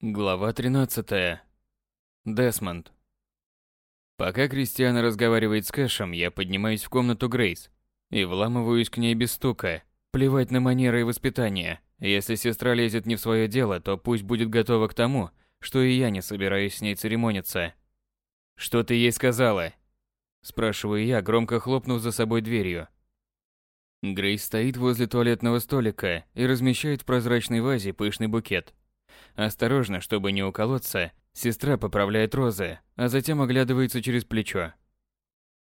Глава 13. Десмонд. Пока Кристиана разговаривает с Кэшем, я поднимаюсь в комнату Грейс и вламываюсь к ней без стука. Плевать на манеры и воспитание. Если сестра лезет не в свое дело, то пусть будет готова к тому, что и я не собираюсь с ней церемониться. «Что ты ей сказала?» Спрашиваю я, громко хлопнув за собой дверью. Грейс стоит возле туалетного столика и размещает в прозрачной вазе пышный букет. Осторожно, чтобы не уколоться, сестра поправляет розы, а затем оглядывается через плечо.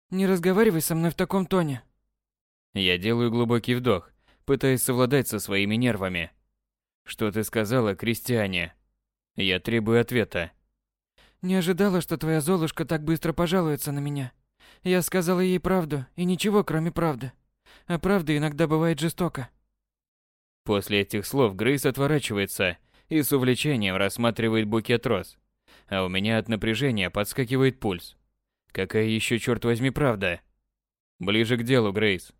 «Не разговаривай со мной в таком тоне». Я делаю глубокий вдох, пытаясь совладать со своими нервами. «Что ты сказала, крестьяне?» Я требую ответа. «Не ожидала, что твоя Золушка так быстро пожалуется на меня. Я сказала ей правду, и ничего, кроме правды. А правда иногда бывает жестоко». После этих слов Грейс отворачивается и с увлечением рассматривает букет роз. А у меня от напряжения подскакивает пульс. Какая еще, черт возьми, правда? Ближе к делу, Грейс.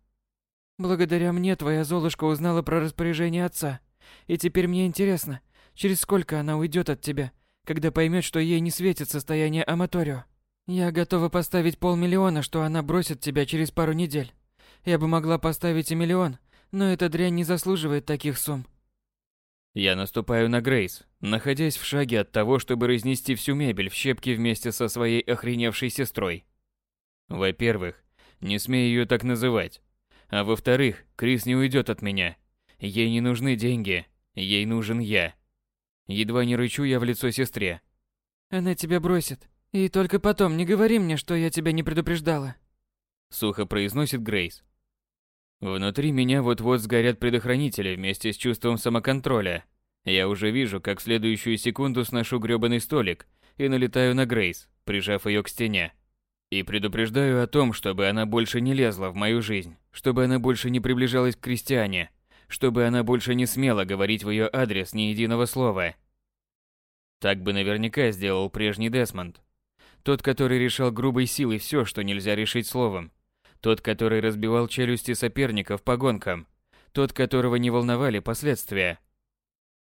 Благодаря мне твоя Золушка узнала про распоряжение отца. И теперь мне интересно, через сколько она уйдет от тебя, когда поймет, что ей не светит состояние Аматорио. Я готова поставить полмиллиона, что она бросит тебя через пару недель. Я бы могла поставить и миллион, но эта дрянь не заслуживает таких сумм. Я наступаю на Грейс, находясь в шаге от того, чтобы разнести всю мебель в щепки вместе со своей охреневшей сестрой. Во-первых, не смей ее так называть. А во-вторых, Крис не уйдет от меня. Ей не нужны деньги, ей нужен я. Едва не рычу я в лицо сестре. Она тебя бросит. И только потом не говори мне, что я тебя не предупреждала. Сухо произносит Грейс. Внутри меня вот-вот сгорят предохранители вместе с чувством самоконтроля. Я уже вижу, как в следующую секунду сношу грёбаный столик и налетаю на Грейс, прижав ее к стене. И предупреждаю о том, чтобы она больше не лезла в мою жизнь, чтобы она больше не приближалась к крестьяне, чтобы она больше не смела говорить в ее адрес ни единого слова. Так бы наверняка сделал прежний Десмонд. Тот, который решал грубой силой все, что нельзя решить словом. Тот, который разбивал челюсти соперников по гонкам. Тот, которого не волновали последствия.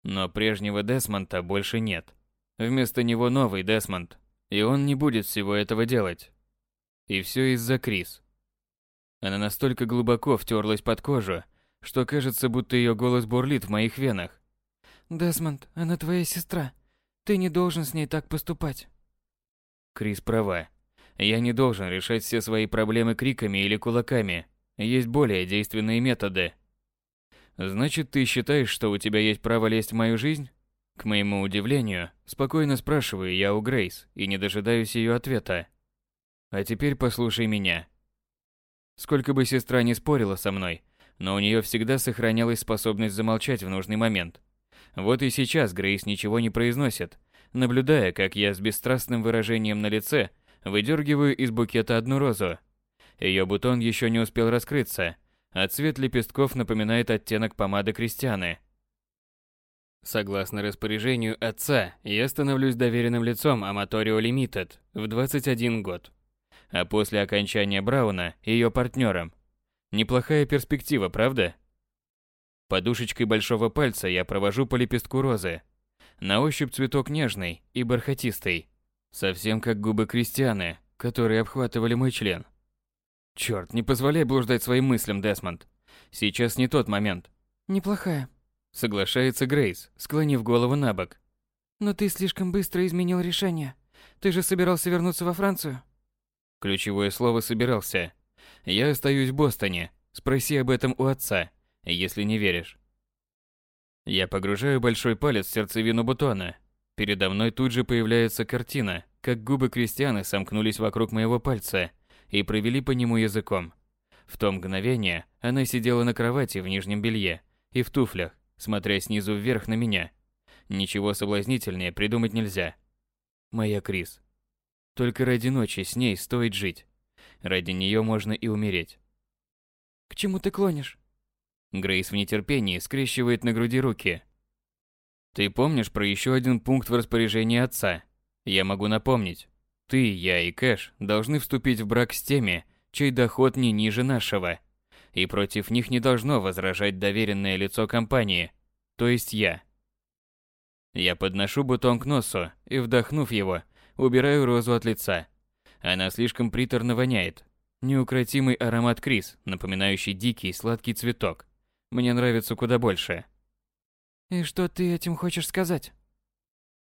Но прежнего Десмонта больше нет. Вместо него новый Десмонд. И он не будет всего этого делать. И все из-за Крис. Она настолько глубоко втерлась под кожу, что кажется, будто ее голос бурлит в моих венах. «Десмонд, она твоя сестра. Ты не должен с ней так поступать». Крис права. Я не должен решать все свои проблемы криками или кулаками. Есть более действенные методы. Значит, ты считаешь, что у тебя есть право лезть в мою жизнь? К моему удивлению, спокойно спрашиваю я у Грейс и не дожидаюсь ее ответа. А теперь послушай меня. Сколько бы сестра не спорила со мной, но у нее всегда сохранялась способность замолчать в нужный момент. Вот и сейчас Грейс ничего не произносит, наблюдая, как я с бесстрастным выражением на лице выдергиваю из букета одну розу. Ее бутон еще не успел раскрыться, а цвет лепестков напоминает оттенок помады Кристианы. Согласно распоряжению отца, я становлюсь доверенным лицом Аматорио Limited в 21 год. А после окончания Брауна ее партнером. Неплохая перспектива, правда? Подушечкой большого пальца я провожу по лепестку розы. На ощупь цветок нежный и бархатистый. Совсем как губы Кристианы, которые обхватывали мой член. Черт, не позволяй блуждать своим мыслям, Десмонд. Сейчас не тот момент. Неплохая. Соглашается Грейс, склонив голову на бок. Но ты слишком быстро изменил решение. Ты же собирался вернуться во Францию. Ключевое слово «собирался». Я остаюсь в Бостоне. Спроси об этом у отца, если не веришь. Я погружаю большой палец в сердцевину бутона. Передо мной тут же появляется картина, как губы крестьяны сомкнулись вокруг моего пальца и провели по нему языком. В то мгновение она сидела на кровати в нижнем белье и в туфлях, смотря снизу вверх на меня. Ничего соблазнительнее придумать нельзя. Моя Крис. Только ради ночи с ней стоит жить. Ради нее можно и умереть. К чему ты клонишь? Грейс в нетерпении скрещивает на груди руки. Ты помнишь про еще один пункт в распоряжении отца? Я могу напомнить. Ты, я и Кэш должны вступить в брак с теми, чей доход не ниже нашего. И против них не должно возражать доверенное лицо компании, то есть я. Я подношу бутон к носу и, вдохнув его, убираю розу от лица. Она слишком приторно воняет. Неукротимый аромат Крис, напоминающий дикий сладкий цветок. Мне нравится куда больше. И что ты этим хочешь сказать?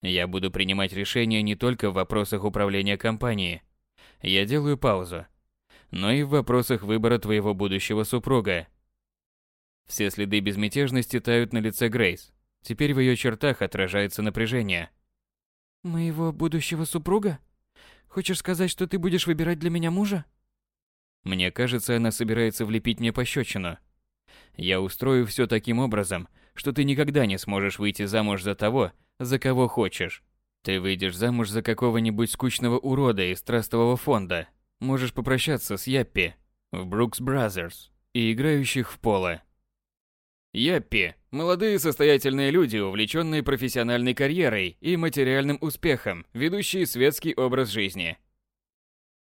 Я буду принимать решения не только в вопросах управления компанией. Я делаю паузу. Но и в вопросах выбора твоего будущего супруга. Все следы безмятежности тают на лице Грейс. Теперь в ее чертах отражается напряжение. Моего будущего супруга? Хочешь сказать, что ты будешь выбирать для меня мужа? Мне кажется, она собирается влепить мне пощечину. Я устрою все таким образом, что ты никогда не сможешь выйти замуж за того, за кого хочешь. Ты выйдешь замуж за какого-нибудь скучного урода из трастового фонда. Можешь попрощаться с Яппи в Brooks Brothers и играющих в поло. Яппи – молодые состоятельные люди, увлеченные профессиональной карьерой и материальным успехом, ведущие светский образ жизни.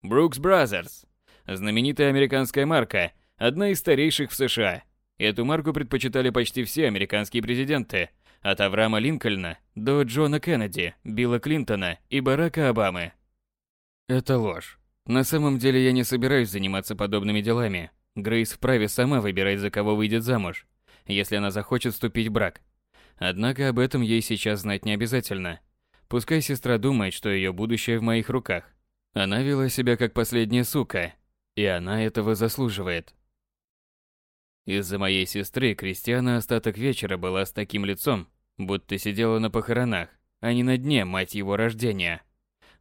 Brooks Brothers – знаменитая американская марка, одна из старейших в США. Эту марку предпочитали почти все американские президенты – от Авраама Линкольна до Джона Кеннеди, Билла Клинтона и Барака Обамы. Это ложь. На самом деле я не собираюсь заниматься подобными делами. Грейс вправе сама выбирать, за кого выйдет замуж, если она захочет вступить в брак. Однако об этом ей сейчас знать не обязательно. Пускай сестра думает, что ее будущее в моих руках. Она вела себя как последняя сука, и она этого заслуживает. Из-за моей сестры Кристиана остаток вечера была с таким лицом, будто сидела на похоронах, а не на дне, мать его, рождения.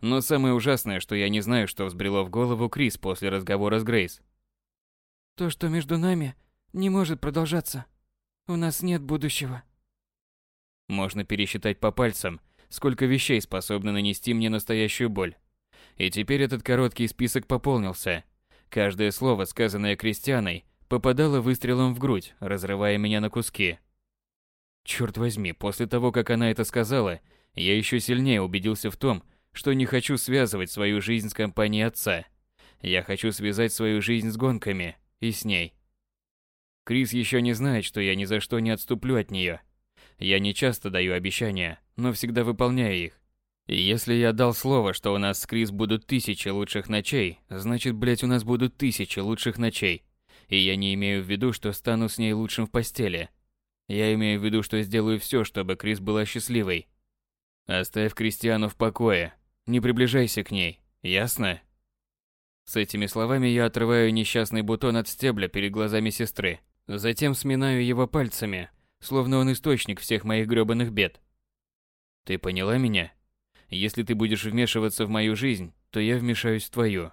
Но самое ужасное, что я не знаю, что взбрело в голову Крис после разговора с Грейс. То, что между нами, не может продолжаться. У нас нет будущего. Можно пересчитать по пальцам, сколько вещей способны нанести мне настоящую боль. И теперь этот короткий список пополнился. Каждое слово, сказанное Кристианой, попадало выстрелом в грудь, разрывая меня на куски. Черт возьми, после того, как она это сказала, я еще сильнее убедился в том, что не хочу связывать свою жизнь с компанией отца. Я хочу связать свою жизнь с гонками и с ней. Крис еще не знает, что я ни за что не отступлю от нее. Я не часто даю обещания, но всегда выполняю их. И если я дал слово, что у нас с Крис будут тысячи лучших ночей, значит, блять, у нас будут тысячи лучших ночей. И я не имею в виду, что стану с ней лучшим в постели. Я имею в виду, что сделаю все, чтобы Крис была счастливой. Оставь Кристиану в покое. Не приближайся к ней. Ясно? С этими словами я отрываю несчастный бутон от стебля перед глазами сестры. Затем сминаю его пальцами, словно он источник всех моих грёбаных бед. Ты поняла меня? Если ты будешь вмешиваться в мою жизнь, то я вмешаюсь в твою.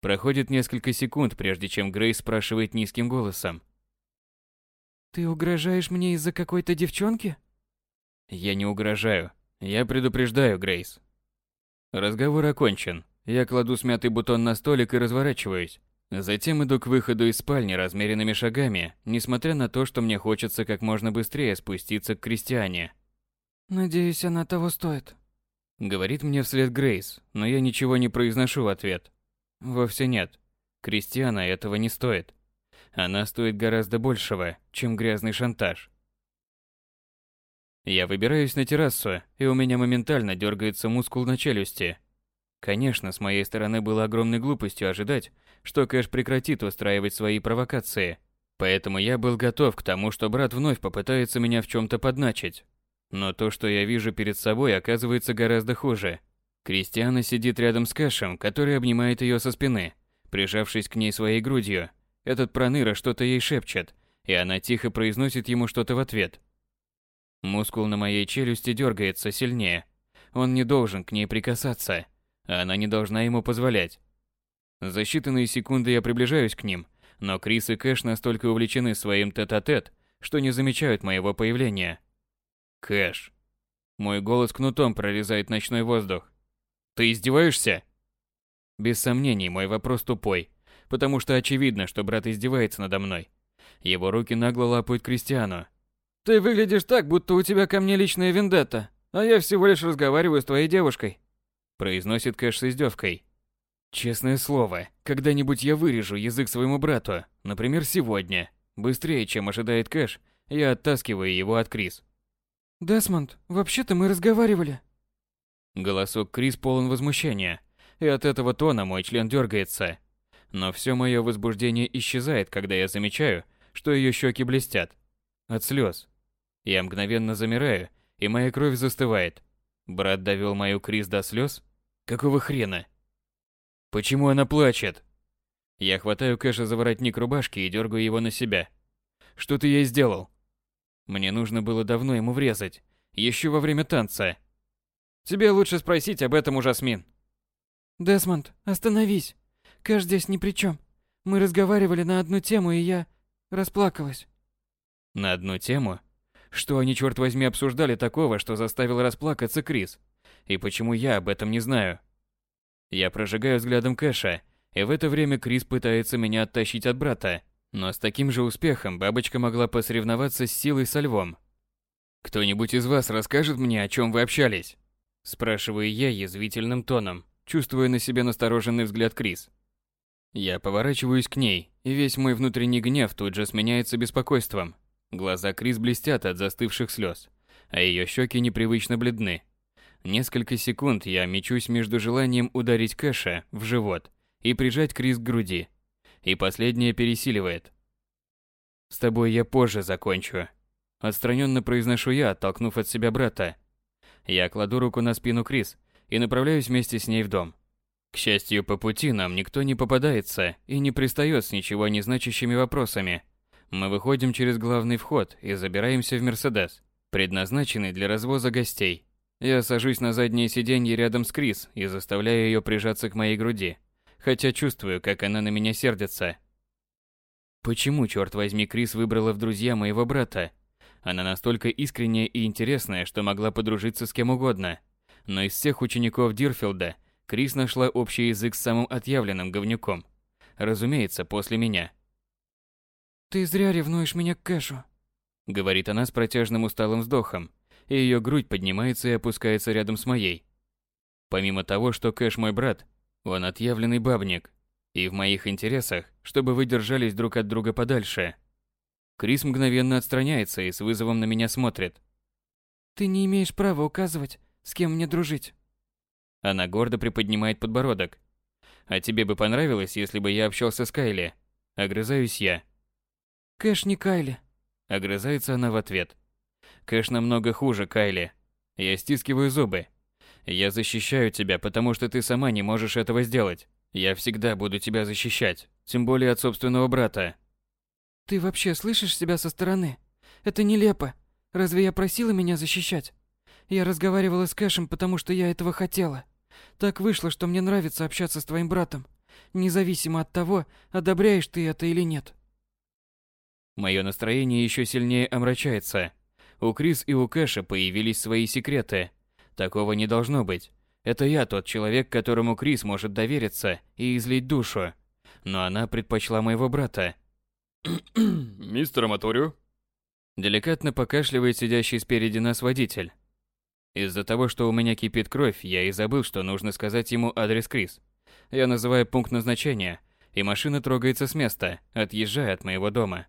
Проходит несколько секунд, прежде чем Грейс спрашивает низким голосом. Ты угрожаешь мне из-за какой-то девчонки? Я не угрожаю. Я предупреждаю, Грейс. Разговор окончен. Я кладу смятый бутон на столик и разворачиваюсь. Затем иду к выходу из спальни размеренными шагами, несмотря на то, что мне хочется как можно быстрее спуститься к Кристиане. Надеюсь, она того стоит. Говорит мне вслед Грейс, но я ничего не произношу в ответ. Вовсе нет. Кристиана этого не стоит. Она стоит гораздо большего, чем грязный шантаж. Я выбираюсь на террасу, и у меня моментально дергается мускул на челюсти. Конечно, с моей стороны было огромной глупостью ожидать, что Кэш прекратит устраивать свои провокации. Поэтому я был готов к тому, что брат вновь попытается меня в чем-то подначить. Но то, что я вижу перед собой, оказывается гораздо хуже. Кристиана сидит рядом с Кэшем, который обнимает ее со спины, прижавшись к ней своей грудью. Этот проныра что-то ей шепчет, и она тихо произносит ему что-то в ответ. Мускул на моей челюсти дергается сильнее. Он не должен к ней прикасаться, а она не должна ему позволять. За считанные секунды я приближаюсь к ним, но Крис и Кэш настолько увлечены своим тет-а-тет, -тет, что не замечают моего появления. Кэш. Мой голос кнутом прорезает ночной воздух. Ты издеваешься? Без сомнений, мой вопрос тупой, потому что очевидно, что брат издевается надо мной. Его руки нагло лапают Кристиану. Ты выглядишь так, будто у тебя ко мне личная вендетта, а я всего лишь разговариваю с твоей девушкой, произносит Кэш с издевкой. Честное слово, когда-нибудь я вырежу язык своему брату, например, сегодня. Быстрее, чем ожидает Кэш, я оттаскиваю его от Крис. Десмонд, вообще-то мы разговаривали. Голосок Крис полон возмущения, и от этого тона мой член дергается. Но все мое возбуждение исчезает, когда я замечаю, что ее щеки блестят. От слез. Я мгновенно замираю, и моя кровь застывает. Брат довел мою Крис до слез? Какого хрена? Почему она плачет? Я хватаю Кэша за воротник рубашки и дергаю его на себя. Что ты ей сделал? Мне нужно было давно ему врезать. Еще во время танца. Тебе лучше спросить об этом у Жасмин. Десмонд, остановись. Кэш здесь ни при чем. Мы разговаривали на одну тему, и я расплакалась. На одну тему? Что они, черт возьми, обсуждали такого, что заставил расплакаться Крис? И почему я об этом не знаю? Я прожигаю взглядом Кэша, и в это время Крис пытается меня оттащить от брата. Но с таким же успехом бабочка могла посоревноваться с силой со львом. «Кто-нибудь из вас расскажет мне, о чем вы общались?» Спрашиваю я язвительным тоном, чувствуя на себе настороженный взгляд Крис. Я поворачиваюсь к ней, и весь мой внутренний гнев тут же сменяется беспокойством. Глаза Крис блестят от застывших слез, а ее щеки непривычно бледны. Несколько секунд я мечусь между желанием ударить Кэша в живот и прижать Крис к груди, и последнее пересиливает. «С тобой я позже закончу», – отстраненно произношу я, оттолкнув от себя брата. Я кладу руку на спину Крис и направляюсь вместе с ней в дом. К счастью, по пути нам никто не попадается и не пристает с ничего не значащими вопросами. Мы выходим через главный вход и забираемся в Мерседес, предназначенный для развоза гостей. Я сажусь на заднее сиденье рядом с Крис и заставляю ее прижаться к моей груди хотя чувствую, как она на меня сердится. Почему, черт возьми, Крис выбрала в друзья моего брата? Она настолько искренняя и интересная, что могла подружиться с кем угодно. Но из всех учеников Дирфилда Крис нашла общий язык с самым отъявленным говнюком. Разумеется, после меня. «Ты зря ревнуешь меня к Кэшу», — говорит она с протяжным усталым вздохом, и ее грудь поднимается и опускается рядом с моей. Помимо того, что Кэш мой брат, он отъявленный бабник, и в моих интересах, чтобы вы держались друг от друга подальше. Крис мгновенно отстраняется и с вызовом на меня смотрит. Ты не имеешь права указывать, с кем мне дружить. Она гордо приподнимает подбородок. А тебе бы понравилось, если бы я общался с Кайли? Огрызаюсь я. Кэш не Кайли. Огрызается она в ответ. Кэш намного хуже Кайли. Я стискиваю зубы. Я защищаю тебя, потому что ты сама не можешь этого сделать. Я всегда буду тебя защищать, тем более от собственного брата. Ты вообще слышишь себя со стороны? Это нелепо. Разве я просила меня защищать? Я разговаривала с Кэшем, потому что я этого хотела. Так вышло, что мне нравится общаться с твоим братом, независимо от того, одобряешь ты это или нет. Мое настроение еще сильнее омрачается. У Крис и у Кэша появились свои секреты, Такого не должно быть. Это я тот человек, которому Крис может довериться и излить душу. Но она предпочла моего брата. «Мистер Аматорио?» Деликатно покашливает сидящий спереди нас водитель. Из-за того, что у меня кипит кровь, я и забыл, что нужно сказать ему адрес Крис. Я называю пункт назначения, и машина трогается с места, отъезжая от моего дома.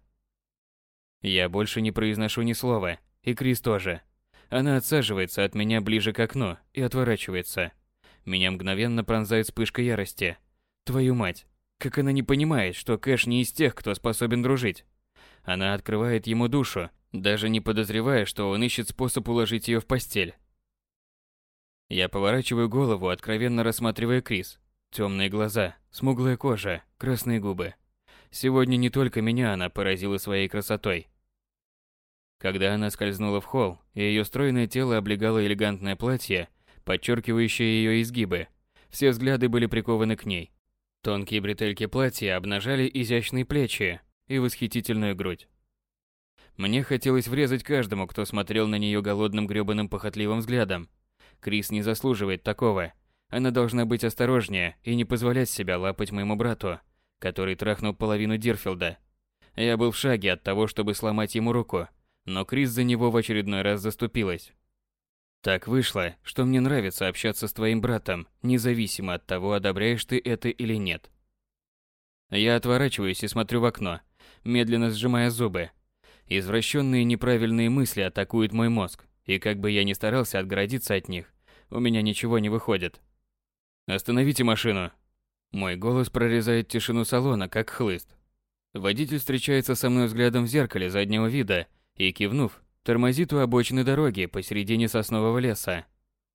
Я больше не произношу ни слова, и Крис тоже. Она отсаживается от меня ближе к окну и отворачивается. Меня мгновенно пронзает вспышка ярости. Твою мать, как она не понимает, что Кэш не из тех, кто способен дружить. Она открывает ему душу, даже не подозревая, что он ищет способ уложить ее в постель. Я поворачиваю голову, откровенно рассматривая Крис. Темные глаза, смуглая кожа, красные губы. Сегодня не только меня она поразила своей красотой. Когда она скользнула в холл, и ее стройное тело облегало элегантное платье, подчеркивающее ее изгибы, все взгляды были прикованы к ней. Тонкие бретельки платья обнажали изящные плечи и восхитительную грудь. Мне хотелось врезать каждому, кто смотрел на нее голодным грёбаным похотливым взглядом. Крис не заслуживает такого. Она должна быть осторожнее и не позволять себя лапать моему брату, который трахнул половину Дирфилда. Я был в шаге от того, чтобы сломать ему руку, но Крис за него в очередной раз заступилась. Так вышло, что мне нравится общаться с твоим братом, независимо от того, одобряешь ты это или нет. Я отворачиваюсь и смотрю в окно, медленно сжимая зубы. Извращенные неправильные мысли атакуют мой мозг, И как бы я ни старался отгородиться от них, у меня ничего не выходит. «Остановите машину!» Мой голос прорезает тишину салона, как хлыст. Водитель встречается со мной взглядом в зеркале заднего вида и, кивнув, тормозит у обочины дороги посередине соснового леса.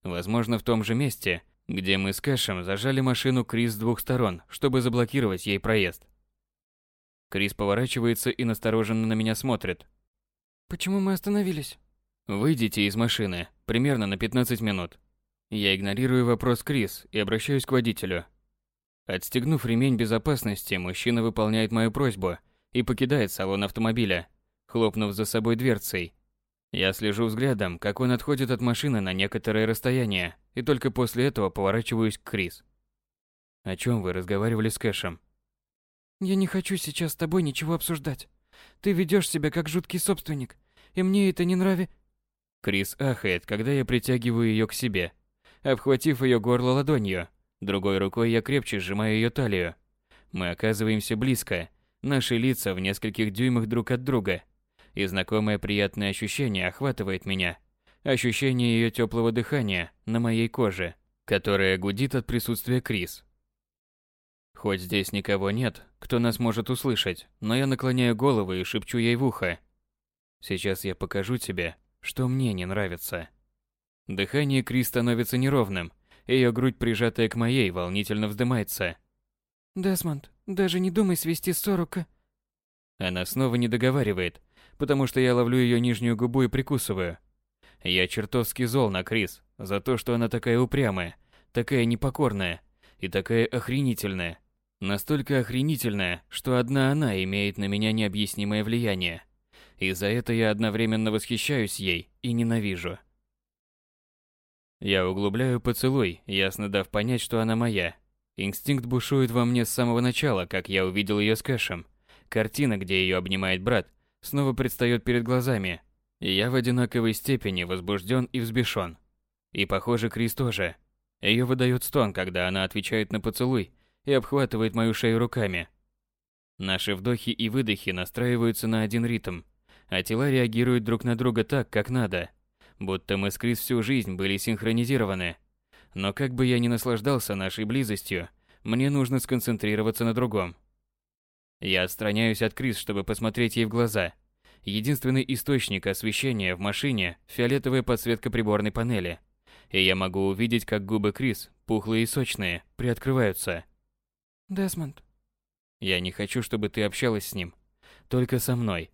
Возможно, в том же месте, где мы с Кэшем зажали машину Крис с двух сторон, чтобы заблокировать ей проезд. Крис поворачивается и настороженно на меня смотрит. «Почему мы остановились?» «Выйдите из машины, примерно на 15 минут». Я игнорирую вопрос Крис и обращаюсь к водителю. Отстегнув ремень безопасности, мужчина выполняет мою просьбу и покидает салон автомобиля, хлопнув за собой дверцей. Я слежу взглядом, как он отходит от машины на некоторое расстояние, и только после этого поворачиваюсь к Крис. «О чем вы разговаривали с Кэшем?» «Я не хочу сейчас с тобой ничего обсуждать. Ты ведешь себя как жуткий собственник, и мне это не нравится». Крис ахает, когда я притягиваю ее к себе, обхватив ее горло ладонью. Другой рукой я крепче сжимаю ее талию. Мы оказываемся близко, наши лица в нескольких дюймах друг от друга. И знакомое приятное ощущение охватывает меня. Ощущение ее теплого дыхания на моей коже, которое гудит от присутствия Крис. Хоть здесь никого нет, кто нас может услышать, но я наклоняю голову и шепчу ей в ухо. Сейчас я покажу тебе, что мне не нравится. Дыхание Крис становится неровным, ее грудь, прижатая к моей, волнительно вздымается. «Десмонд, даже не думай свести ссору к...» Она снова не договаривает, потому что я ловлю ее нижнюю губу и прикусываю. Я чертовски зол на Крис за то, что она такая упрямая, такая непокорная и такая охренительная. Настолько охренительная, что одна она имеет на меня необъяснимое влияние. И за это я одновременно восхищаюсь ей и ненавижу. Я углубляю поцелуй, ясно дав понять, что она моя. Инстинкт бушует во мне с самого начала, как я увидел ее с Кэшем. Картина, где ее обнимает брат, снова предстает перед глазами. И я в одинаковой степени возбужден и взбешен. И похоже, Крис тоже. Ее выдает стон, когда она отвечает на поцелуй и обхватывает мою шею руками. Наши вдохи и выдохи настраиваются на один ритм, а тела реагируют друг на друга так, как надо – будто мы с Крис всю жизнь были синхронизированы. Но как бы я ни наслаждался нашей близостью, мне нужно сконцентрироваться на другом. Я отстраняюсь от Крис, чтобы посмотреть ей в глаза. Единственный источник освещения в машине – фиолетовая подсветка приборной панели. И я могу увидеть, как губы Крис, пухлые и сочные, приоткрываются. «Десмонд». Я не хочу, чтобы ты общалась с ним. Только со мной.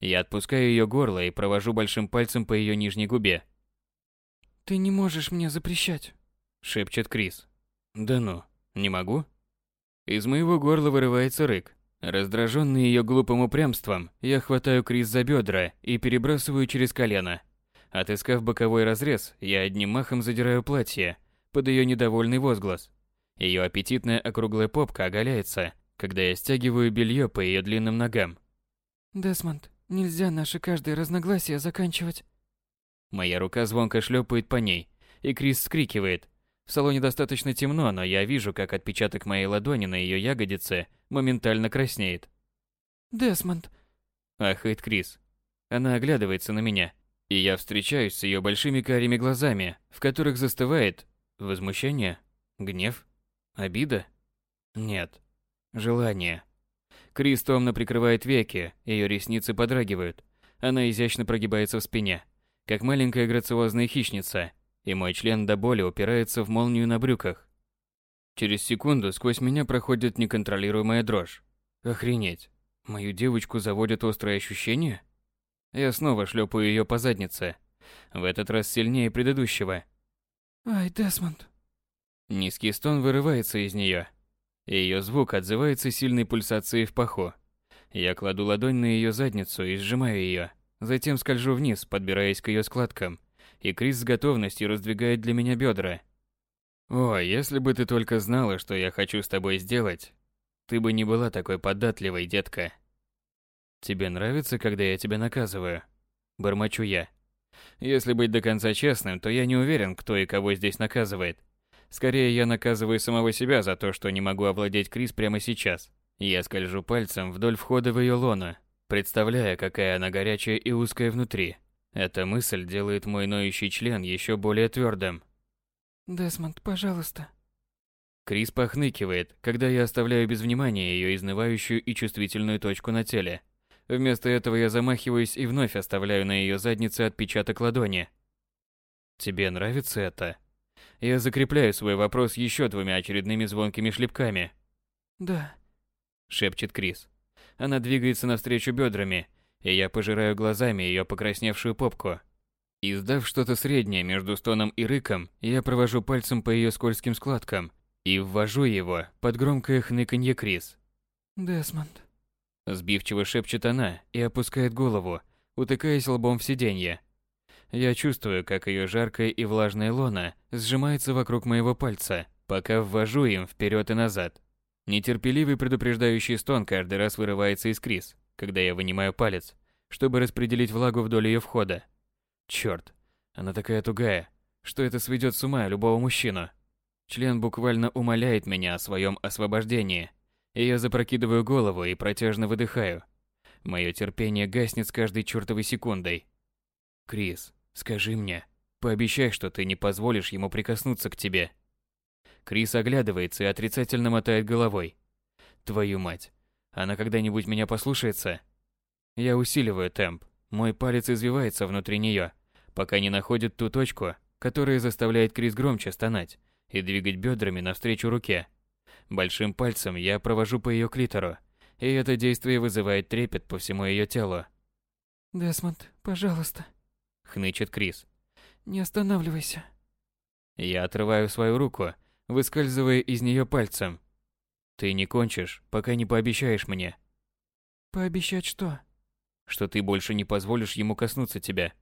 Я отпускаю ее горло и провожу большим пальцем по ее нижней губе. «Ты не можешь мне запрещать», — шепчет Крис. «Да ну, не могу?» Из моего горла вырывается рык. Раздраженный ее глупым упрямством, я хватаю Крис за бедра и перебрасываю через колено. Отыскав боковой разрез, я одним махом задираю платье под ее недовольный возглас. Ее аппетитная округлая попка оголяется, когда я стягиваю белье по ее длинным ногам. «Десмонд, Нельзя наши каждые разногласия заканчивать. Моя рука звонко шлепает по ней, и Крис скрикивает. В салоне достаточно темно, но я вижу, как отпечаток моей ладони на ее ягодице моментально краснеет. Десмонд. Ахает Крис. Она оглядывается на меня, и я встречаюсь с ее большими карими глазами, в которых застывает возмущение, гнев, обида. Нет, желание. Крис томно прикрывает веки, ее ресницы подрагивают. Она изящно прогибается в спине, как маленькая грациозная хищница, и мой член до боли упирается в молнию на брюках. Через секунду сквозь меня проходит неконтролируемая дрожь. Охренеть. Мою девочку заводят острые ощущения? Я снова шлепаю ее по заднице. В этот раз сильнее предыдущего. Ай, Десмонд. Низкий стон вырывается из нее. Ее звук отзывается сильной пульсацией в паху. Я кладу ладонь на ее задницу и сжимаю ее. Затем скольжу вниз, подбираясь к ее складкам. И Крис с готовностью раздвигает для меня бедра. О, если бы ты только знала, что я хочу с тобой сделать, ты бы не была такой податливой, детка. Тебе нравится, когда я тебя наказываю? Бормочу я. Если быть до конца честным, то я не уверен, кто и кого здесь наказывает. Скорее, я наказываю самого себя за то, что не могу овладеть Крис прямо сейчас. Я скольжу пальцем вдоль входа в ее лоно, представляя, какая она горячая и узкая внутри. Эта мысль делает мой ноющий член еще более твердым. Десмонд, пожалуйста. Крис похныкивает, когда я оставляю без внимания ее изнывающую и чувствительную точку на теле. Вместо этого я замахиваюсь и вновь оставляю на ее заднице отпечаток ладони. Тебе нравится это? Я закрепляю свой вопрос еще двумя очередными звонкими шлепками. Да. Шепчет Крис. Она двигается навстречу бедрами, и я пожираю глазами ее покрасневшую попку. Издав что-то среднее между стоном и рыком, я провожу пальцем по ее скользким складкам и ввожу его под громкое хныканье Крис. Десмонд. Сбивчиво шепчет она и опускает голову, утыкаясь лбом в сиденье. Я чувствую, как ее жаркая и влажная лона сжимается вокруг моего пальца, пока ввожу им вперед и назад. Нетерпеливый предупреждающий стон каждый раз вырывается из Крис, когда я вынимаю палец, чтобы распределить влагу вдоль ее входа. Черт, она такая тугая, что это сведет с ума любого мужчину. Член буквально умоляет меня о своем освобождении, и я запрокидываю голову и протяжно выдыхаю. Мое терпение гаснет с каждой чертовой секундой. Крис, скажи мне, пообещай, что ты не позволишь ему прикоснуться к тебе. Крис оглядывается и отрицательно мотает головой. Твою мать, она когда-нибудь меня послушается? Я усиливаю темп. Мой палец извивается внутри нее, пока не находит ту точку, которая заставляет Крис громче стонать и двигать бедрами навстречу руке. Большим пальцем я провожу по ее клитору, и это действие вызывает трепет по всему ее телу. Десмонд, пожалуйста. Хнычет Крис. Не останавливайся. Я отрываю свою руку, выскальзывая из нее пальцем, ты не кончишь, пока не пообещаешь мне. Пообещать что? Что ты больше не позволишь ему коснуться тебя.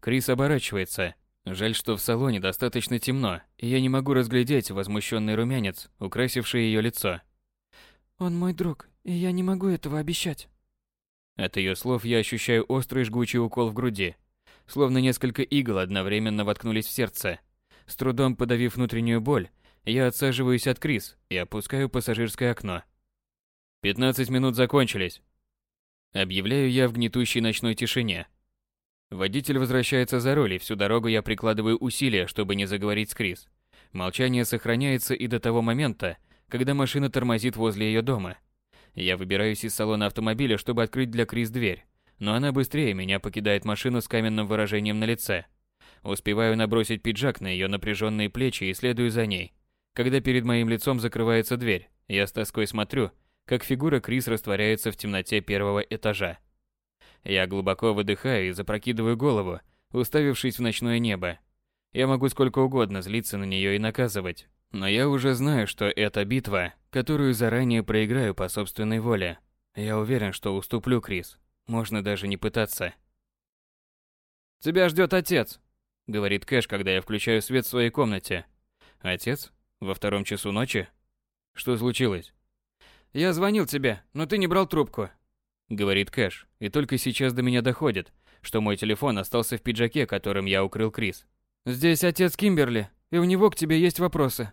Крис оборачивается. Жаль, что в салоне достаточно темно, и я не могу разглядеть возмущенный румянец, украсивший ее лицо. Он мой друг, и я не могу этого обещать. От ее слов я ощущаю острый жгучий укол в груди, словно несколько игл одновременно воткнулись в сердце. С трудом подавив внутреннюю боль, я отсаживаюсь от Крис и опускаю пассажирское окно. 15 минут закончились. Объявляю я в гнетущей ночной тишине. Водитель возвращается за руль, и всю дорогу я прикладываю усилия, чтобы не заговорить с Крис. Молчание сохраняется и до того момента, когда машина тормозит возле ее дома. Я выбираюсь из салона автомобиля, чтобы открыть для Крис дверь, но она быстрее меня покидает машину с каменным выражением на лице. Успеваю набросить пиджак на ее напряженные плечи и следую за ней. Когда перед моим лицом закрывается дверь, я с тоской смотрю, как фигура Крис растворяется в темноте первого этажа. Я глубоко выдыхаю и запрокидываю голову, уставившись в ночное небо. Я могу сколько угодно злиться на нее и наказывать, но я уже знаю, что это битва, которую заранее проиграю по собственной воле. Я уверен, что уступлю Крис. Можно даже не пытаться. «Тебя ждет отец», — говорит Кэш, когда я включаю свет в своей комнате. «Отец? Во втором часу ночи? Что случилось? Я звонил тебе, но ты не брал трубку. Говорит Кэш, и только сейчас до меня доходит, что мой телефон остался в пиджаке, которым я укрыл Крис. Здесь отец Кимберли, и у него к тебе есть вопросы.